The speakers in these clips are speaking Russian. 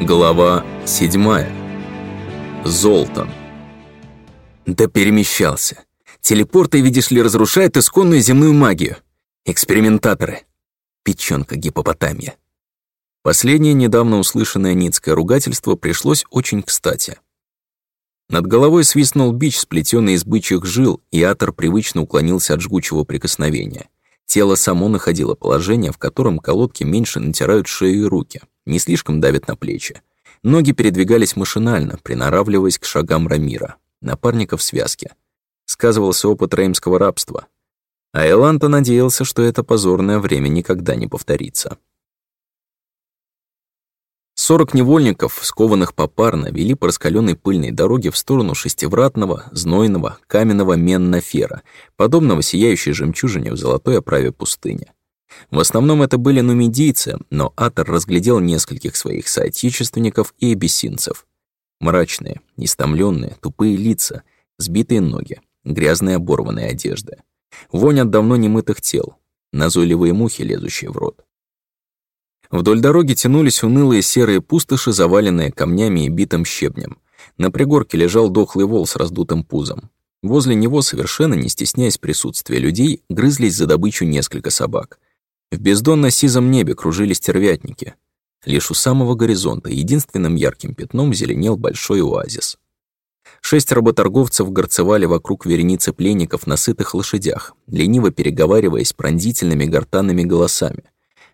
Глава седьмая. Золтан. Да перемещался. Телепорты, видишь ли, разрушают исконную земную магию. Экспериментаторы. Печёнка гипопотамия. Последнее недавно услышанное ницкое ругательство пришлось очень кстати. Над головой свистнул бич, сплетенный из бычьих жил, и Атор привычно уклонился от жгучего прикосновения. Тело само находило положение, в котором колодки меньше натирают шею и руки не слишком давит на плечи. Ноги передвигались машинально, приноравливаясь к шагам Рамира, напарника в связке. Сказывался опыт реймского рабства. А Эланта надеялся, что это позорное время никогда не повторится. Сорок невольников, скованных попарно, вели по раскаленной пыльной дороге в сторону шестивратного, знойного, каменного Меннафера, подобного сияющей жемчужине в золотой оправе пустыни. В основном это были нумидийцы, но Атор разглядел нескольких своих соотечественников и абиссинцев. Мрачные, истомленные, тупые лица, сбитые ноги, грязные оборванные одежды. Вонь от давно немытых тел, назойливые мухи, лезущие в рот. Вдоль дороги тянулись унылые серые пустоши, заваленные камнями и битым щебнем. На пригорке лежал дохлый вол с раздутым пузом. Возле него, совершенно не стесняясь присутствия людей, грызлись за добычу несколько собак. В бездонно-сизом небе кружились тервятники. Лишь у самого горизонта единственным ярким пятном зеленел большой оазис. Шесть работорговцев горцевали вокруг вереницы пленников на сытых лошадях, лениво переговариваясь пронзительными гортанными голосами.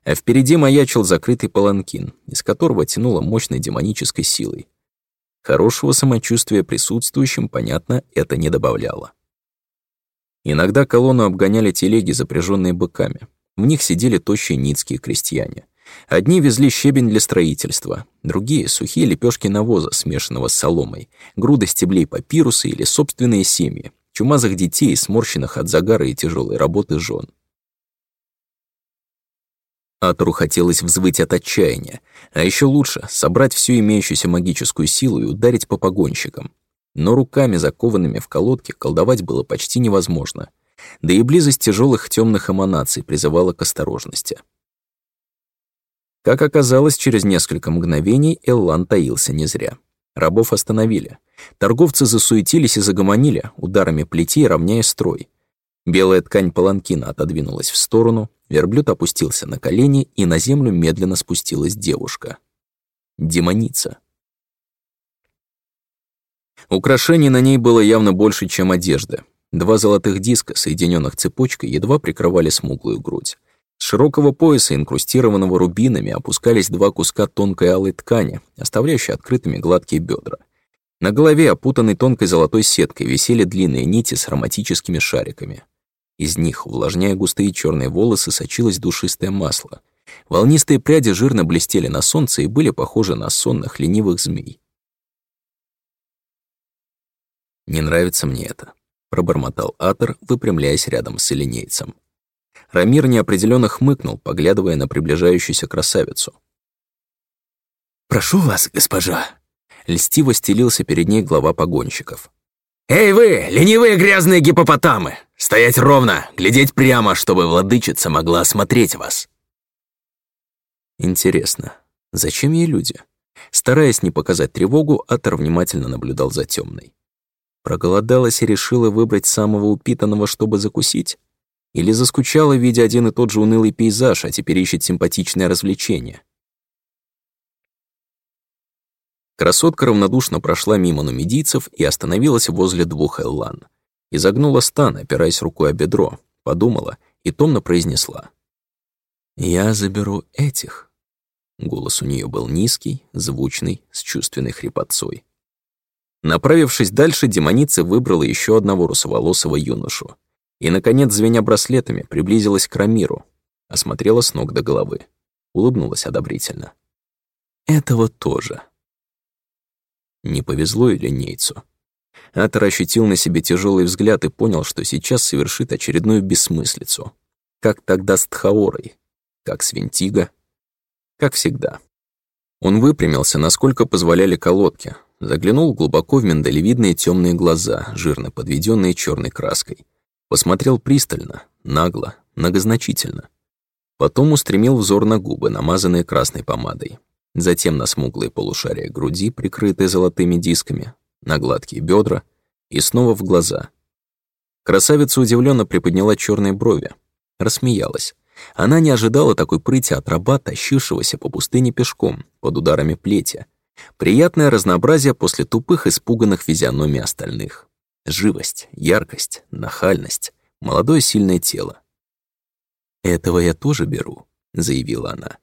А впереди маячил закрытый паланкин, из которого тянуло мощной демонической силой. Хорошего самочувствия присутствующим, понятно, это не добавляло. Иногда колонну обгоняли телеги, запряженные быками. В них сидели тощие ницкие крестьяне. Одни везли щебень для строительства, другие — сухие лепешки навоза, смешанного с соломой, груды стеблей папируса или собственные семьи, чумазых детей, сморщенных от загара и тяжелой работы жен. Атору хотелось взвыть от отчаяния, а еще лучше — собрать всю имеющуюся магическую силу и ударить по погонщикам. Но руками, закованными в колодки, колдовать было почти невозможно — да и близость тяжелых темных эманаций призывала к осторожности. Как оказалось, через несколько мгновений Эллан таился не зря. Рабов остановили. Торговцы засуетились и загомонили, ударами плетей равняя строй. Белая ткань паланкина отодвинулась в сторону, верблюд опустился на колени, и на землю медленно спустилась девушка. Демоница. Украшений на ней было явно больше, чем одежда. Два золотых диска, соединенных цепочкой, едва прикрывали смуглую грудь. С широкого пояса, инкрустированного рубинами, опускались два куска тонкой алой ткани, оставляющие открытыми гладкие бедра. На голове, опутанной тонкой золотой сеткой, висели длинные нити с ароматическими шариками. Из них, увлажняя густые черные волосы, сочилось душистое масло. Волнистые пряди жирно блестели на солнце и были похожи на сонных ленивых змей. Не нравится мне это пробормотал Атор, выпрямляясь рядом с элинейцем. Рамир неопределенно хмыкнул, поглядывая на приближающуюся красавицу. «Прошу вас, госпожа!» Льстиво стелился перед ней глава погонщиков. «Эй вы, ленивые грязные гипопотамы! Стоять ровно, глядеть прямо, чтобы владычица могла осмотреть вас!» Интересно, зачем ей люди? Стараясь не показать тревогу, Атор внимательно наблюдал за темной. Проголодалась и решила выбрать самого упитанного, чтобы закусить? Или заскучала, видя один и тот же унылый пейзаж, а теперь ищет симпатичное развлечение? Красотка равнодушно прошла мимо нумидийцев и остановилась возле двух эллан. Изогнула стан, опираясь рукой о бедро, подумала и томно произнесла. «Я заберу этих». Голос у нее был низкий, звучный, с чувственной хрипотцой. Направившись дальше, демоница выбрала еще одного русоволосого юношу. И, наконец, звеня браслетами, приблизилась к Рамиру. Осмотрела с ног до головы. Улыбнулась одобрительно. Этого тоже. Не повезло и линейцу. Атор ощутил на себе тяжелый взгляд и понял, что сейчас совершит очередную бессмыслицу. Как тогда с Тхаорой, как с Вентиго, как всегда. Он выпрямился, насколько позволяли колодки, Заглянул глубоко в миндалевидные темные глаза, жирно подведенные черной краской. Посмотрел пристально, нагло, многозначительно. Потом устремил взор на губы, намазанные красной помадой. затем на смуглые полушария груди, прикрытые золотыми дисками, на гладкие бедра и снова в глаза. Красавица удивленно приподняла черные брови, рассмеялась. Она не ожидала такой прыти от раба, тащившегося по пустыне пешком, под ударами плети. Приятное разнообразие после тупых, испуганных физиономий остальных. Живость, яркость, нахальность, молодое сильное тело. «Этого я тоже беру», — заявила она.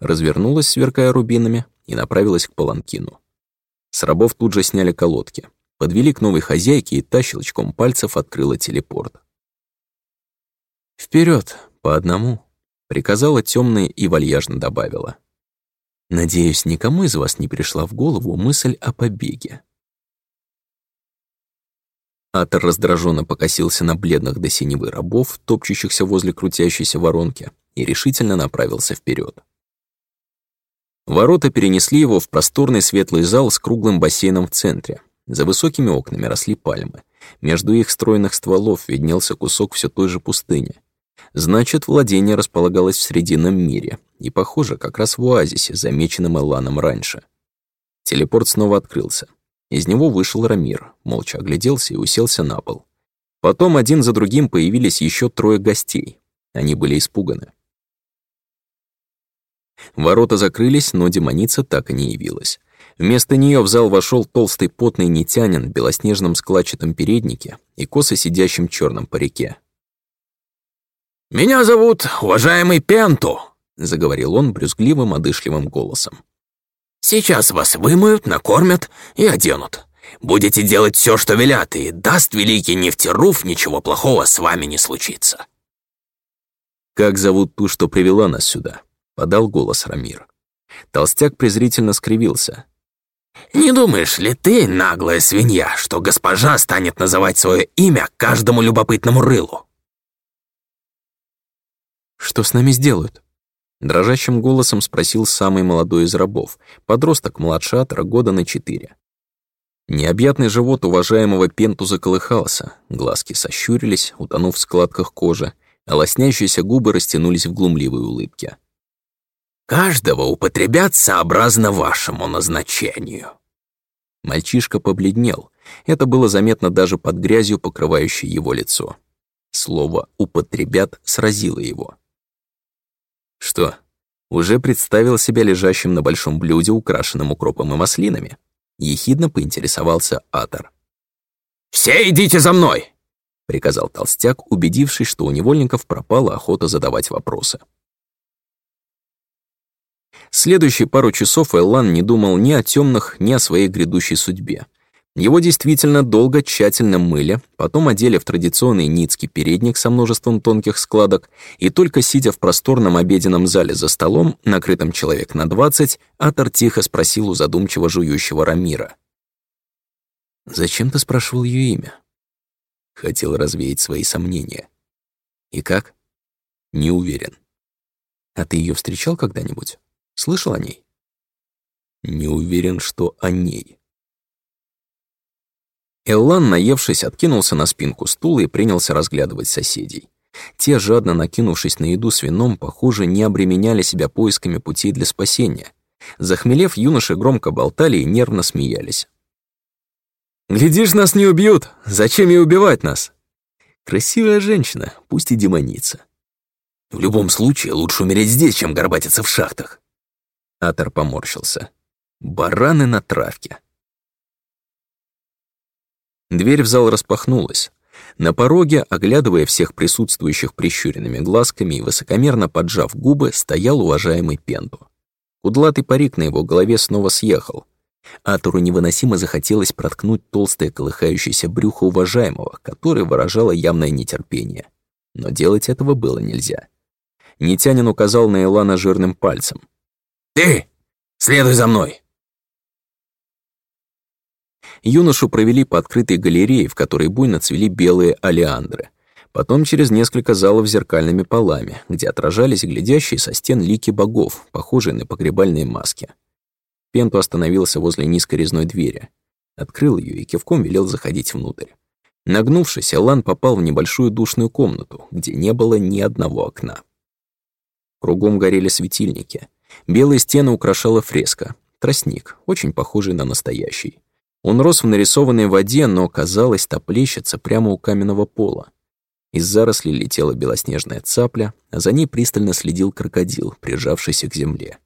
Развернулась, сверкая рубинами, и направилась к паланкину. С рабов тут же сняли колодки, подвели к новой хозяйке, и та щелчком пальцев открыла телепорт. Вперед, по одному», — приказала темная и вальяжно добавила. «Надеюсь, никому из вас не пришла в голову мысль о побеге». Атор раздраженно покосился на бледных до синевы рабов, топчущихся возле крутящейся воронки, и решительно направился вперед. Ворота перенесли его в просторный светлый зал с круглым бассейном в центре. За высокими окнами росли пальмы. Между их стройных стволов виднелся кусок все той же пустыни. Значит, владение располагалось в Срединном мире, и, похоже, как раз в оазисе, замеченном Эланом раньше. Телепорт снова открылся. Из него вышел Рамир, молча огляделся и уселся на пол. Потом один за другим появились еще трое гостей. Они были испуганы. Ворота закрылись, но демоница так и не явилась. Вместо нее в зал вошел толстый потный нетянин в белоснежном складчатом переднике и косо сидящем черном парике. «Меня зовут уважаемый Пенту», — заговорил он брюзгливым, одышливым голосом. «Сейчас вас вымоют, накормят и оденут. Будете делать все, что велят, и даст великий нефтеруф, ничего плохого с вами не случится». «Как зовут ту, что привела нас сюда?» — подал голос Рамир. Толстяк презрительно скривился. «Не думаешь ли ты, наглая свинья, что госпожа станет называть свое имя каждому любопытному рылу?» «Что с нами сделают?» Дрожащим голосом спросил самый молодой из рабов, подросток младше Атора года на четыре. Необъятный живот уважаемого Пенту заколыхался, глазки сощурились, утонув в складках кожи, а лоснящиеся губы растянулись в глумливой улыбке. «Каждого употребят сообразно вашему назначению». Мальчишка побледнел. Это было заметно даже под грязью, покрывающей его лицо. Слово «употребят» сразило его. Что, уже представил себя лежащим на большом блюде, украшенном укропом и маслинами? Ехидно поинтересовался Атор. «Все идите за мной!» — приказал толстяк, убедившись, что у невольников пропала охота задавать вопросы. Следующие пару часов Эллан не думал ни о темных, ни о своей грядущей судьбе. Его действительно долго тщательно мыли, потом одели в традиционный ницкий передник со множеством тонких складок, и только сидя в просторном обеденном зале за столом, накрытым человек на двадцать, Атор тихо спросил у задумчиво жующего Рамира. «Зачем ты спрашивал ее имя?» Хотел развеять свои сомнения. «И как?» «Не уверен». «А ты ее встречал когда-нибудь? Слышал о ней?» «Не уверен, что о ней». Эллан, наевшись, откинулся на спинку стула и принялся разглядывать соседей. Те, жадно накинувшись на еду с вином, похоже, не обременяли себя поисками путей для спасения. Захмелев, юноши громко болтали и нервно смеялись. «Глядишь, нас не убьют! Зачем ей убивать нас?» «Красивая женщина, пусть и демоница». «В любом случае, лучше умереть здесь, чем горбатиться в шахтах». Атор поморщился. «Бараны на травке». Дверь в зал распахнулась. На пороге, оглядывая всех присутствующих прищуренными глазками и высокомерно поджав губы, стоял уважаемый Пенту. Кудлатый парик на его голове снова съехал. Атору невыносимо захотелось проткнуть толстое колыхающееся брюхо уважаемого, которое выражало явное нетерпение. Но делать этого было нельзя. Нитянин указал на Илана жирным пальцем. «Ты! Следуй за мной!» Юношу провели по открытой галерее, в которой буйно цвели белые алиандры. Потом через несколько залов с зеркальными полами, где отражались глядящие со стен лики богов, похожие на погребальные маски. Пенту остановился возле низкой резной двери. Открыл ее и кивком велел заходить внутрь. Нагнувшись, Алан попал в небольшую душную комнату, где не было ни одного окна. Кругом горели светильники. Белые стены украшала фреска. Тростник, очень похожий на настоящий. Он рос в нарисованной воде, но, казалось, топлещется прямо у каменного пола. Из зарослей летела белоснежная цапля, а за ней пристально следил крокодил, прижавшийся к земле.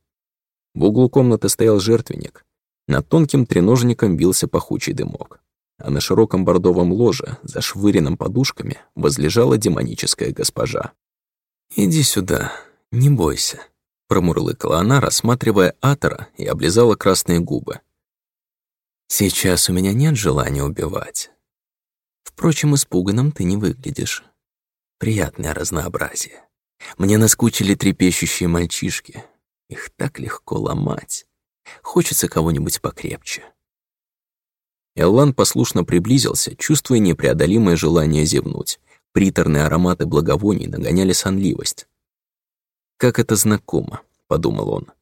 В углу комнаты стоял жертвенник. Над тонким треножником бился пахучий дымок. А на широком бордовом ложе, зашвыренном подушками, возлежала демоническая госпожа. «Иди сюда, не бойся», — промурлыкала она, рассматривая Атора и облизала красные губы. «Сейчас у меня нет желания убивать. Впрочем, испуганным ты не выглядишь. Приятное разнообразие. Мне наскучили трепещущие мальчишки. Их так легко ломать. Хочется кого-нибудь покрепче. Эллан послушно приблизился, чувствуя непреодолимое желание зевнуть. Приторные ароматы благовоний нагоняли сонливость. «Как это знакомо», — подумал он.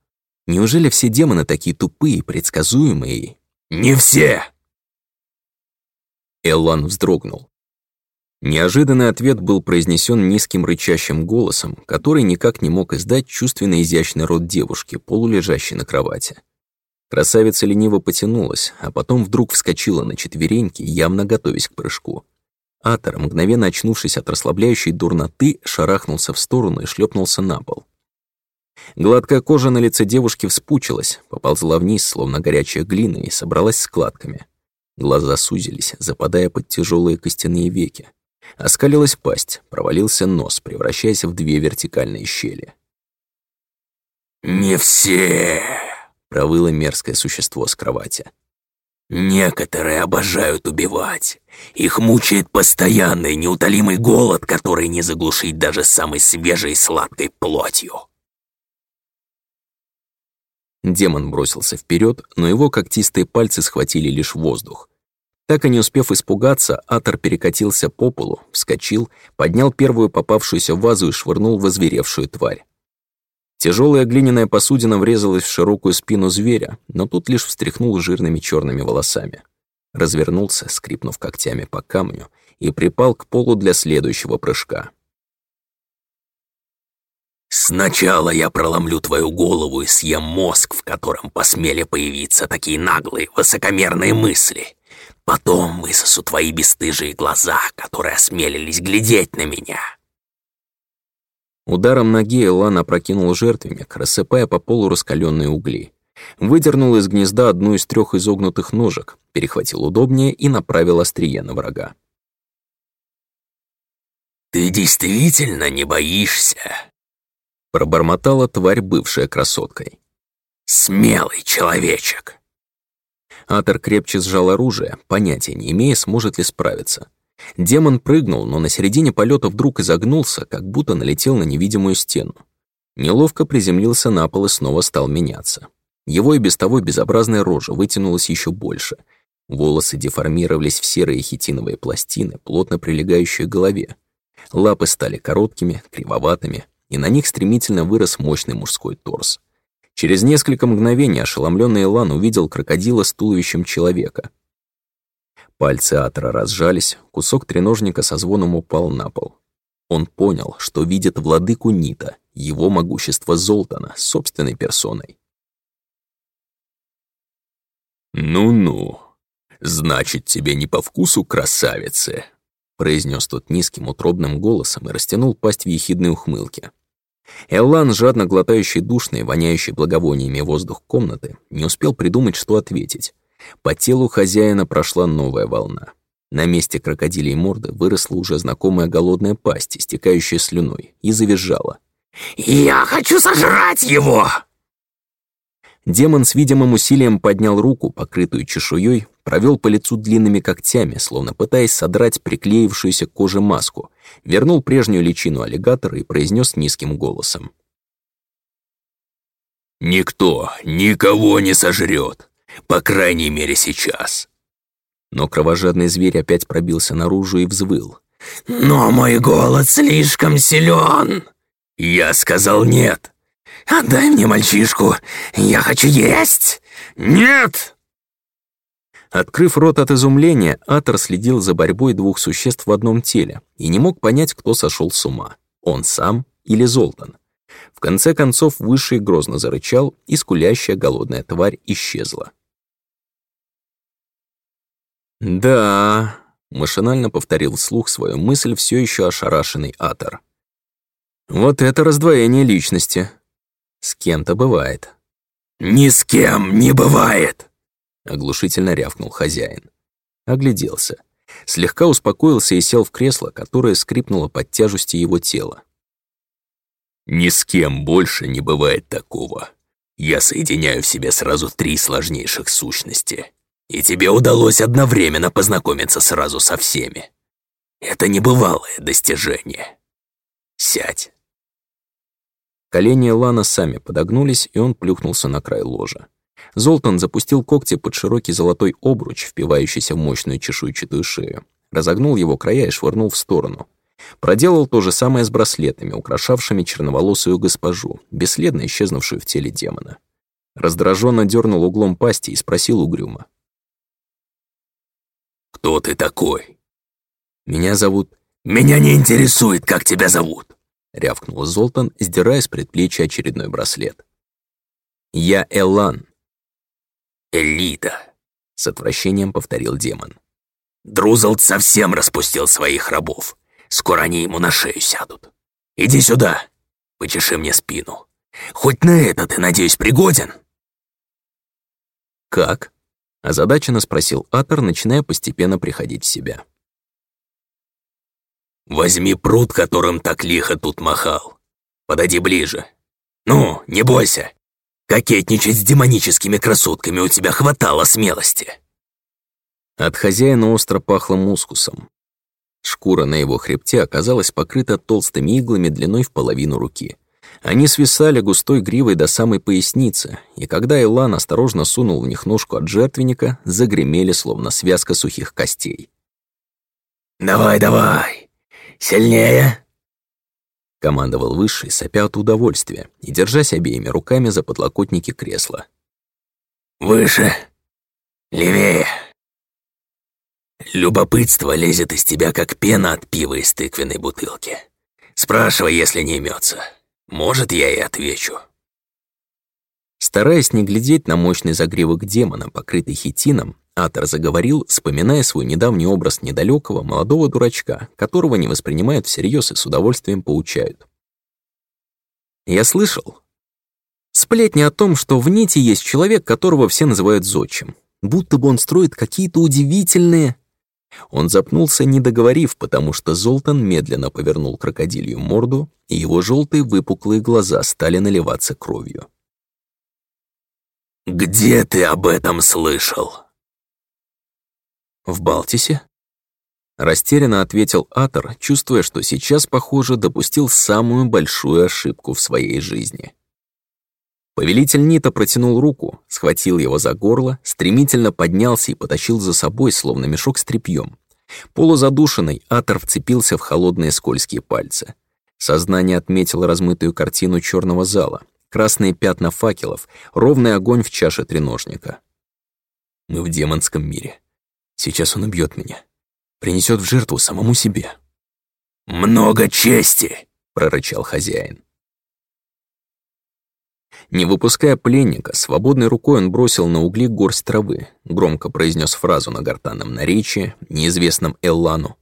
«Неужели все демоны такие тупые, предсказуемые?» «Не все!» Эллан вздрогнул. Неожиданный ответ был произнесен низким рычащим голосом, который никак не мог издать чувственно изящный рот девушки, полулежащей на кровати. Красавица лениво потянулась, а потом вдруг вскочила на четвереньки, явно готовясь к прыжку. Атор, мгновенно очнувшись от расслабляющей дурноты, шарахнулся в сторону и шлепнулся на пол. Гладкая кожа на лице девушки вспучилась, поползла вниз, словно горячая глина, и собралась складками. Глаза сузились, западая под тяжелые костяные веки. Оскалилась пасть, провалился нос, превращаясь в две вертикальные щели. «Не все!» — провыло мерзкое существо с кровати. «Некоторые обожают убивать. Их мучает постоянный неутолимый голод, который не заглушить даже самой свежей сладкой плотью». Демон бросился вперед, но его когтистые пальцы схватили лишь воздух. Так и не успев испугаться, Атор перекатился по полу, вскочил, поднял первую попавшуюся вазу и швырнул в озверевшую тварь. Тяжелая глиняная посудина врезалась в широкую спину зверя, но тут лишь встряхнул жирными черными волосами. Развернулся, скрипнув когтями по камню, и припал к полу для следующего прыжка. «Сначала я проломлю твою голову и съем мозг, в котором посмели появиться такие наглые, высокомерные мысли. Потом высосу твои бесстыжие глаза, которые осмелились глядеть на меня». Ударом ноги Элан опрокинул жертвенник, рассыпая по полу раскаленные угли. Выдернул из гнезда одну из трех изогнутых ножек, перехватил удобнее и направил острие на врага. «Ты действительно не боишься?» Пробормотала тварь, бывшая красоткой. «Смелый человечек!» Атор крепче сжал оружие, понятия не имея, сможет ли справиться. Демон прыгнул, но на середине полета вдруг изогнулся, как будто налетел на невидимую стену. Неловко приземлился на пол и снова стал меняться. Его и без того безобразная рожа вытянулась еще больше. Волосы деформировались в серые хитиновые пластины, плотно прилегающие к голове. Лапы стали короткими, кривоватыми, и на них стремительно вырос мощный мужской торс. Через несколько мгновений ошеломленный Илан увидел крокодила с туловищем человека. Пальцы Атора разжались, кусок треножника со звоном упал на пол. Он понял, что видит владыку Нита, его могущество Золтана, собственной персоной. «Ну-ну, значит, тебе не по вкусу красавицы», произнес тот низким утробным голосом и растянул пасть в ехидной ухмылке. Эллан, жадно глотающий душный, воняющий благовониями воздух комнаты, не успел придумать, что ответить. По телу хозяина прошла новая волна. На месте крокодилей морды выросла уже знакомая голодная пасть, истекающая слюной, и завизжала. «Я хочу сожрать его!» Демон с видимым усилием поднял руку, покрытую чешуей, провел по лицу длинными когтями, словно пытаясь содрать приклеившуюся к коже маску, вернул прежнюю личину аллигатора и произнес низким голосом. «Никто никого не сожрет, по крайней мере сейчас». Но кровожадный зверь опять пробился наружу и взвыл. «Но мой голод слишком силен!» «Я сказал нет!» «Отдай мне мальчишку! Я хочу есть!» «Нет!» Открыв рот от изумления, Атор следил за борьбой двух существ в одном теле и не мог понять, кто сошел с ума — он сам или Золтан. В конце концов Высший грозно зарычал, и скулящая голодная тварь исчезла. «Да...» — машинально повторил вслух свою мысль все еще ошарашенный Атор. «Вот это раздвоение личности. С кем-то бывает». «Ни с кем не бывает!» — оглушительно рявкнул хозяин. Огляделся. Слегка успокоился и сел в кресло, которое скрипнуло под тяжестью его тела. «Ни с кем больше не бывает такого. Я соединяю в себе сразу три сложнейших сущности. И тебе удалось одновременно познакомиться сразу со всеми. Это небывалое достижение. Сядь». Колени Лана сами подогнулись, и он плюхнулся на край ложа. Золтан запустил когти под широкий золотой обруч, впивающийся в мощную чешуйчатую шею. Разогнул его края и швырнул в сторону. Проделал то же самое с браслетами, украшавшими черноволосую госпожу, бесследно исчезнувшую в теле демона. Раздраженно дернул углом пасти и спросил угрюмо. «Кто ты такой?» «Меня зовут...» «Меня не интересует, как тебя зовут!» — рявкнул Золтан, сдирая с предплечья очередной браслет. «Я Элан». «Элита», — с отвращением повторил демон. «Друзалд совсем распустил своих рабов. Скоро они ему на шею сядут. Иди сюда, почеши мне спину. Хоть на это ты, надеюсь, пригоден?» «Как?» — озадаченно спросил Атор, начиная постепенно приходить в себя. Возьми пруд, которым так лихо тут махал. Подойди ближе. Ну, не бойся. Кокетничать с демоническими красотками у тебя хватало смелости. От хозяина остро пахло мускусом. Шкура на его хребте оказалась покрыта толстыми иглами длиной в половину руки. Они свисали густой гривой до самой поясницы, и когда Илан осторожно сунул в них ножку от жертвенника, загремели, словно связка сухих костей. «Давай, давай! Сильнее!» Командовал Высший, сопя от удовольствия и держась обеими руками за подлокотники кресла. «Выше! Левее!» Любопытство лезет из тебя, как пена от пива из тыквенной бутылки. Спрашивай, если не имется. Может, я и отвечу. Стараясь не глядеть на мощный загривок демона, покрытый хитином, Атор заговорил, вспоминая свой недавний образ недалекого молодого дурачка, которого не воспринимают всерьез и с удовольствием поучают. «Я слышал. Сплетни о том, что в нити есть человек, которого все называют зодчим. Будто бы он строит какие-то удивительные...» Он запнулся, не договорив, потому что Золтан медленно повернул крокодилью морду, и его желтые выпуклые глаза стали наливаться кровью. «Где ты об этом слышал?» «В Балтисе?» Растерянно ответил Атор, чувствуя, что сейчас, похоже, допустил самую большую ошибку в своей жизни. Повелитель Нита протянул руку, схватил его за горло, стремительно поднялся и потащил за собой, словно мешок с тряпьем. Полузадушенный Атор вцепился в холодные скользкие пальцы. Сознание отметило размытую картину черного зала, красные пятна факелов, ровный огонь в чаше треножника. Мы в демонском мире. Сейчас он убьет меня. Принесет в жертву самому себе. «Много чести!» — прорычал хозяин. Не выпуская пленника, свободной рукой он бросил на угли горсть травы, громко произнес фразу на гортанном наречии, неизвестном Эллану.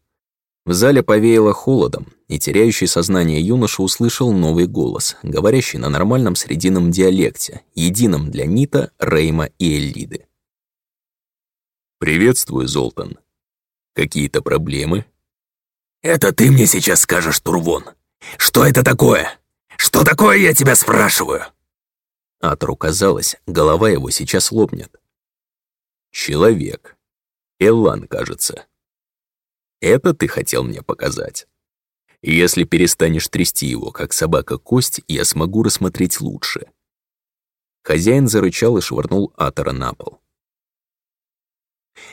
В зале повеяло холодом, и теряющий сознание юноша услышал новый голос, говорящий на нормальном срединном диалекте, едином для Нита, Рейма и Эллиды. «Приветствую, Золтан. Какие-то проблемы?» «Это ты мне сейчас скажешь, Турвон. Что это такое? Что такое, я тебя спрашиваю?» Атру казалось, голова его сейчас лопнет. «Человек. Эллан, кажется. Это ты хотел мне показать. Если перестанешь трясти его, как собака кость, я смогу рассмотреть лучше». Хозяин зарычал и швырнул Атора на пол.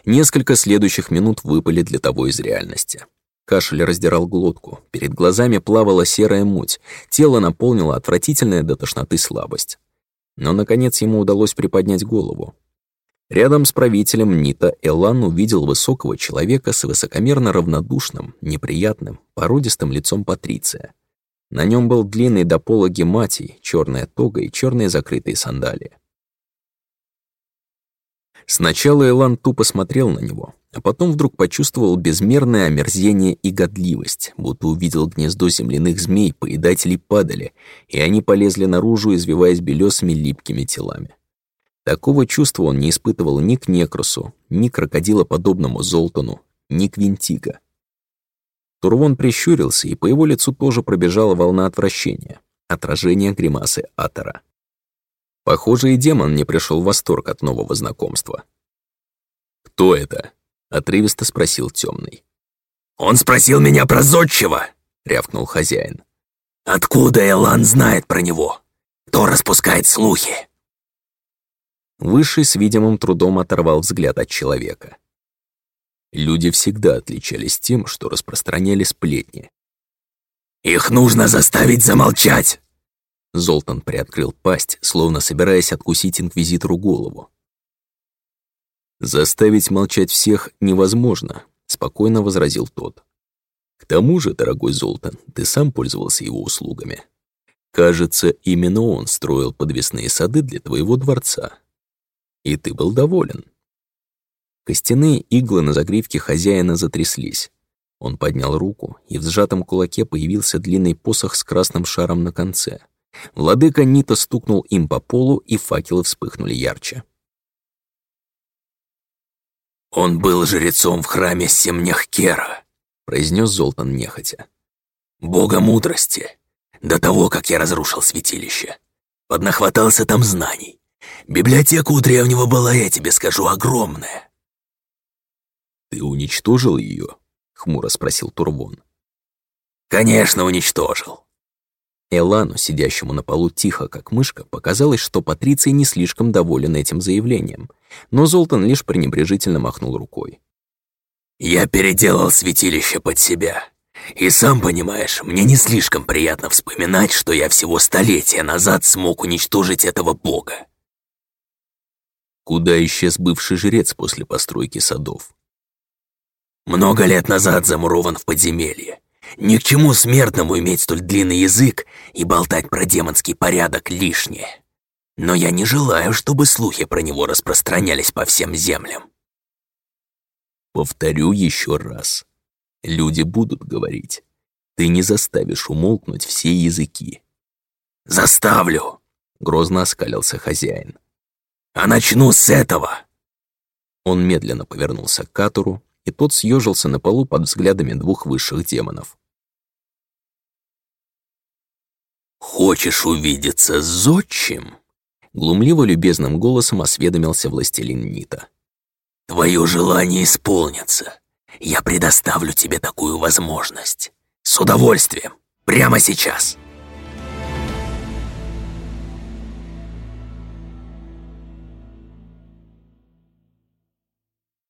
Несколько следующих минут выпали для того из реальности. Кашель раздирал глотку, перед глазами плавала серая муть, тело наполнило отвратительная до тошноты слабость. Но, наконец, ему удалось приподнять голову. Рядом с правителем Нита Элан увидел высокого человека с высокомерно равнодушным, неприятным, породистым лицом Патриция. На нем был длинный до пола гематий, черная тога и черные закрытые сандалии. Сначала Элан тупо смотрел на него, а потом вдруг почувствовал безмерное омерзение и годливость, будто увидел гнездо земляных змей, поедатели падали, и они полезли наружу, извиваясь белесыми липкими телами. Такого чувства он не испытывал ни к Некрусу, ни к крокодилоподобному Золтану, ни к Винтиго. Турвон прищурился, и по его лицу тоже пробежала волна отвращения, отражение гримасы Атора. Похоже, и демон не пришел в восторг от нового знакомства. «Кто это?» — отрывисто спросил темный. «Он спросил меня про зодчего!» — рявкнул хозяин. «Откуда Элан знает про него? Кто распускает слухи?» Высший с видимым трудом оторвал взгляд от человека. Люди всегда отличались тем, что распространяли сплетни. «Их нужно заставить замолчать!» Золтан приоткрыл пасть, словно собираясь откусить инквизитору голову. «Заставить молчать всех невозможно», — спокойно возразил тот. «К тому же, дорогой Золтан, ты сам пользовался его услугами. Кажется, именно он строил подвесные сады для твоего дворца. И ты был доволен». Костяные иглы на загривке хозяина затряслись. Он поднял руку, и в сжатом кулаке появился длинный посох с красным шаром на конце — Владыка Нита стукнул им по полу, и факелы вспыхнули ярче. «Он был жрецом в храме Семняхкера», — произнес Золтан нехотя. «Бога мудрости, до того, как я разрушил святилище. Поднахватался там знаний. Библиотека у древнего была, я тебе скажу, огромная». «Ты уничтожил ее? хмуро спросил Турвон. «Конечно, уничтожил. Элану, сидящему на полу тихо, как мышка, показалось, что Патриций не слишком доволен этим заявлением, но Золтан лишь пренебрежительно махнул рукой. «Я переделал святилище под себя. И сам понимаешь, мне не слишком приятно вспоминать, что я всего столетия назад смог уничтожить этого бога». Куда исчез бывший жрец после постройки садов? Много лет назад замурован в подземелье. Ни к чему смертному иметь столь длинный язык и болтать про демонский порядок лишнее. Но я не желаю, чтобы слухи про него распространялись по всем землям. Повторю еще раз. Люди будут говорить. Ты не заставишь умолкнуть все языки. «Заставлю!» — грозно оскалился хозяин. «А начну с этого!» Он медленно повернулся к Катору, и тот съежился на полу под взглядами двух высших демонов. «Хочешь увидеться с зодчим?» Глумливо-любезным голосом осведомился властелин Нита. «Твое желание исполнится. Я предоставлю тебе такую возможность. С удовольствием. Прямо сейчас».